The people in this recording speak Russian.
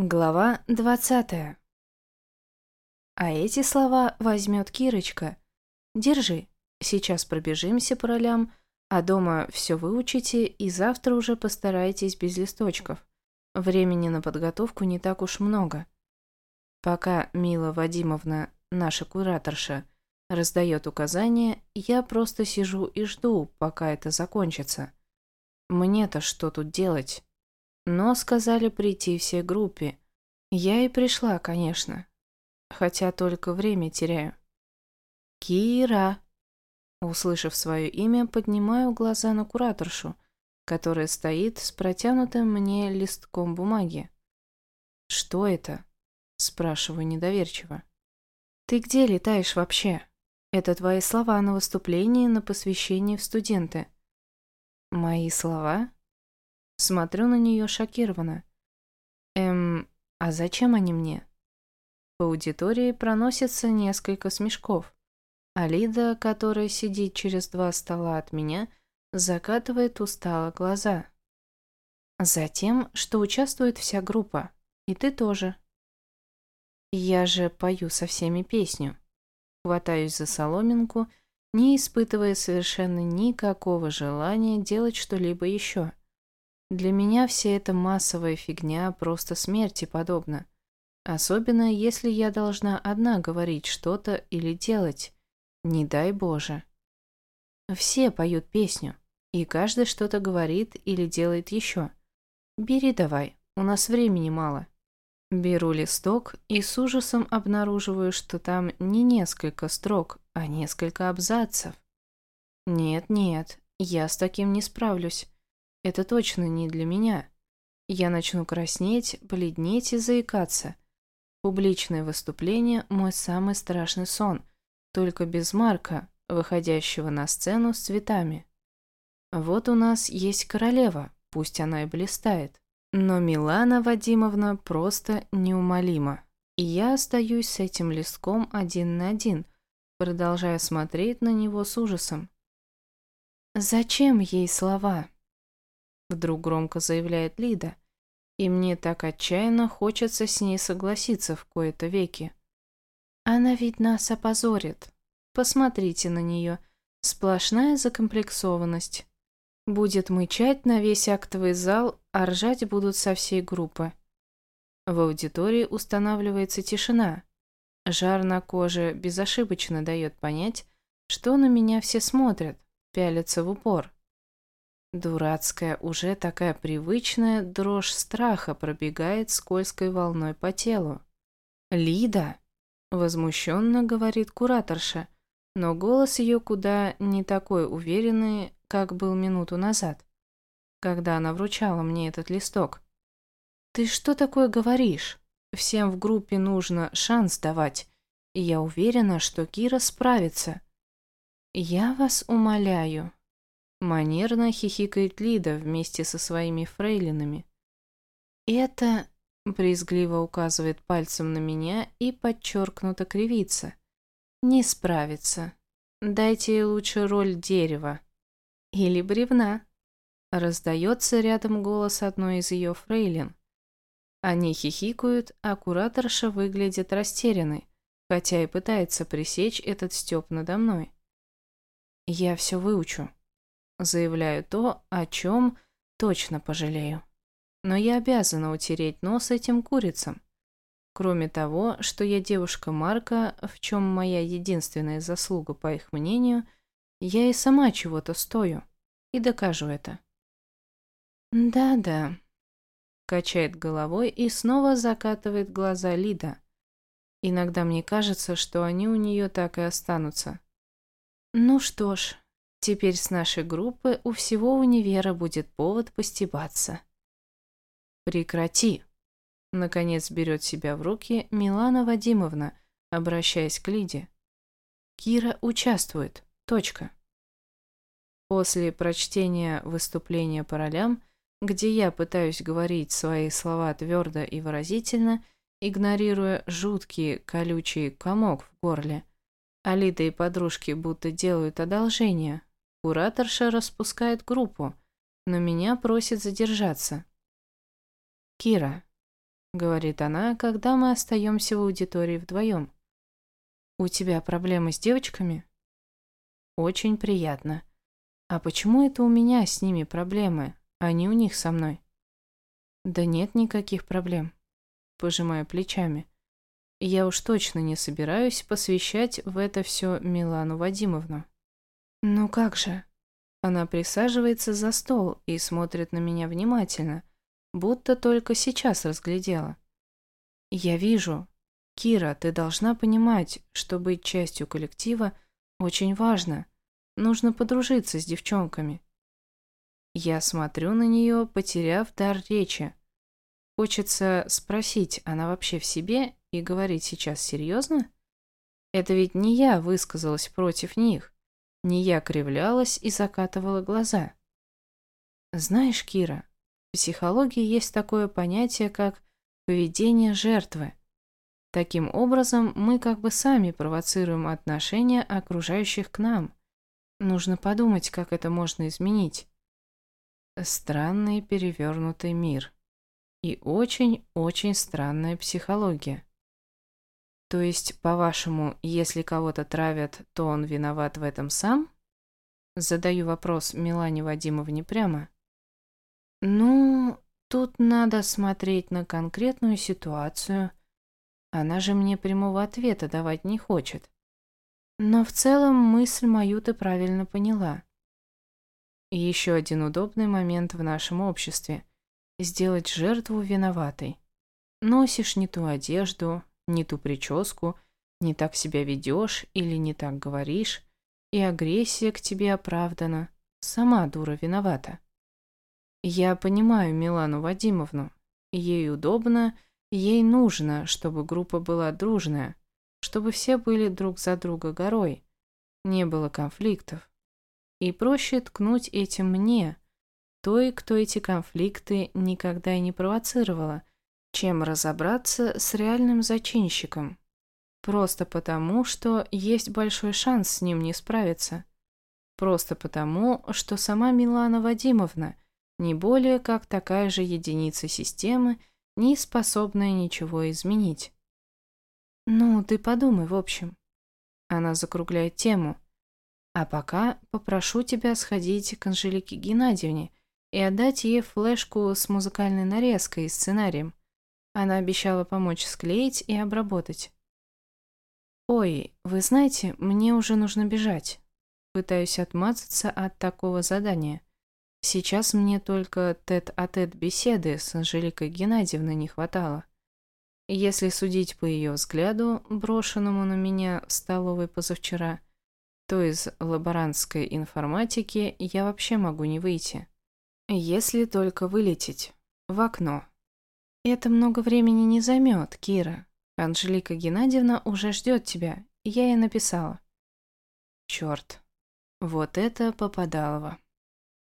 Глава двадцатая. А эти слова возьмет Кирочка. Держи, сейчас пробежимся по ролям, а дома все выучите и завтра уже постарайтесь без листочков. Времени на подготовку не так уж много. Пока Мила Вадимовна, наша кураторша, раздает указания, я просто сижу и жду, пока это закончится. Мне-то что тут делать? Но сказали прийти всей группе. Я и пришла, конечно. Хотя только время теряю. Кира. Услышав свое имя, поднимаю глаза на кураторшу, которая стоит с протянутым мне листком бумаги. «Что это?» – спрашиваю недоверчиво. «Ты где летаешь вообще? Это твои слова на выступлении на посвящении в студенты». «Мои слова?» Смотрю на нее шокированно. Эм, а зачем они мне? По аудитории проносится несколько смешков. А Лида, которая сидит через два стола от меня, закатывает устало глаза. Затем, что участвует вся группа. И ты тоже. Я же пою со всеми песню. Хватаюсь за соломинку, не испытывая совершенно никакого желания делать что-либо еще. Для меня вся эта массовая фигня просто смерти подобна. Особенно, если я должна одна говорить что-то или делать. Не дай Боже. Все поют песню, и каждый что-то говорит или делает еще. Бери давай, у нас времени мало. Беру листок и с ужасом обнаруживаю, что там не несколько строк, а несколько абзацев. Нет-нет, я с таким не справлюсь. Это точно не для меня. Я начну краснеть, бледнеть и заикаться. Публичное выступление – мой самый страшный сон, только без Марка, выходящего на сцену с цветами. Вот у нас есть королева, пусть она и блистает. Но Милана Вадимовна просто неумолима. И я остаюсь с этим листком один на один, продолжая смотреть на него с ужасом. Зачем ей слова? Вдруг громко заявляет Лида. И мне так отчаянно хочется с ней согласиться в кои-то веки. Она ведь нас опозорит. Посмотрите на нее. Сплошная закомплексованность. Будет мычать на весь актовый зал, а ржать будут со всей группы. В аудитории устанавливается тишина. Жар на коже безошибочно дает понять, что на меня все смотрят, пялятся в упор. Дурацкая, уже такая привычная дрожь страха пробегает скользкой волной по телу. «Лида!» – возмущенно говорит кураторша, но голос ее куда не такой уверенный, как был минуту назад, когда она вручала мне этот листок. «Ты что такое говоришь? Всем в группе нужно шанс давать, и я уверена, что Кира справится. Я вас умоляю, Манерно хихикает Лида вместе со своими фрейлинами. «Это...» — брезгливо указывает пальцем на меня и подчеркнуто кривится. «Не справится. Дайте ей лучше роль дерева. Или бревна». Раздается рядом голос одной из ее фрейлин. Они хихикают, а кураторша выглядит растерянной, хотя и пытается пресечь этот стёб надо мной. «Я все выучу», Заявляю то, о чем точно пожалею. Но я обязана утереть нос этим курицам. Кроме того, что я девушка Марка, в чем моя единственная заслуга, по их мнению, я и сама чего-то стою. И докажу это. «Да-да», — качает головой и снова закатывает глаза Лида. Иногда мне кажется, что они у нее так и останутся. «Ну что ж, Теперь с нашей группы у всего универа будет повод постебаться. Прекрати. Наконец берет себя в руки Милана Вадимовна, обращаясь к Лиде. Кира участвует. Точка. После прочтения выступления по ролям, где я пытаюсь говорить свои слова твердо и выразительно, игнорируя жуткий колючий комок в горле, Алида и подружки будто делают одолжение, Кураторша распускает группу, но меня просит задержаться. Кира. — говорит она, когда мы остаемся в аудитории вдвоем. «У тебя проблемы с девочками?» «Очень приятно. А почему это у меня с ними проблемы, а не у них со мной?» «Да нет никаких проблем», — пожимая плечами. «Я уж точно не собираюсь посвящать в это все Милану Вадимовну». «Ну как же?» Она присаживается за стол и смотрит на меня внимательно, будто только сейчас разглядела. «Я вижу. Кира, ты должна понимать, что быть частью коллектива очень важно. Нужно подружиться с девчонками». Я смотрю на нее, потеряв дар речи. Хочется спросить, она вообще в себе и говорить сейчас серьезно? Это ведь не я высказалась против них. Не я кривлялась и закатывала глаза. Знаешь, Кира, в психологии есть такое понятие, как поведение жертвы. Таким образом, мы как бы сами провоцируем отношения окружающих к нам. Нужно подумать, как это можно изменить. Странный перевернутый мир и очень-очень странная психология. То есть, по-вашему, если кого-то травят, то он виноват в этом сам? Задаю вопрос Милане Вадимовне прямо. Ну, тут надо смотреть на конкретную ситуацию. Она же мне прямого ответа давать не хочет. Но в целом мысль мою ты правильно поняла. И еще один удобный момент в нашем обществе сделать жертву виноватой. Носишь не ту одежду, не ту прическу, не так себя ведешь или не так говоришь, и агрессия к тебе оправдана. Сама дура виновата. Я понимаю Милану Вадимовну. Ей удобно, ей нужно, чтобы группа была дружная, чтобы все были друг за друга горой, не было конфликтов. И проще ткнуть этим мне – той, кто эти конфликты никогда и не провоцировала, чем разобраться с реальным зачинщиком. Просто потому, что есть большой шанс с ним не справиться. Просто потому, что сама Милана Вадимовна не более как такая же единица системы, не способная ничего изменить. «Ну, ты подумай, в общем». Она закругляет тему. «А пока попрошу тебя сходить к Анжелике Геннадьевне и отдать ей флешку с музыкальной нарезкой и сценарием. Она обещала помочь склеить и обработать. «Ой, вы знаете, мне уже нужно бежать». Пытаюсь отмазаться от такого задания. Сейчас мне только тет-а-тет -тет беседы с Анжеликой Геннадьевной не хватало. Если судить по ее взгляду, брошенному на меня в столовой позавчера, то из лаборантской информатики я вообще могу не выйти. Если только вылететь. В окно. Это много времени не займет, Кира. Анжелика Геннадьевна уже ждет тебя, я ей написала. Черт. Вот это Попадалово.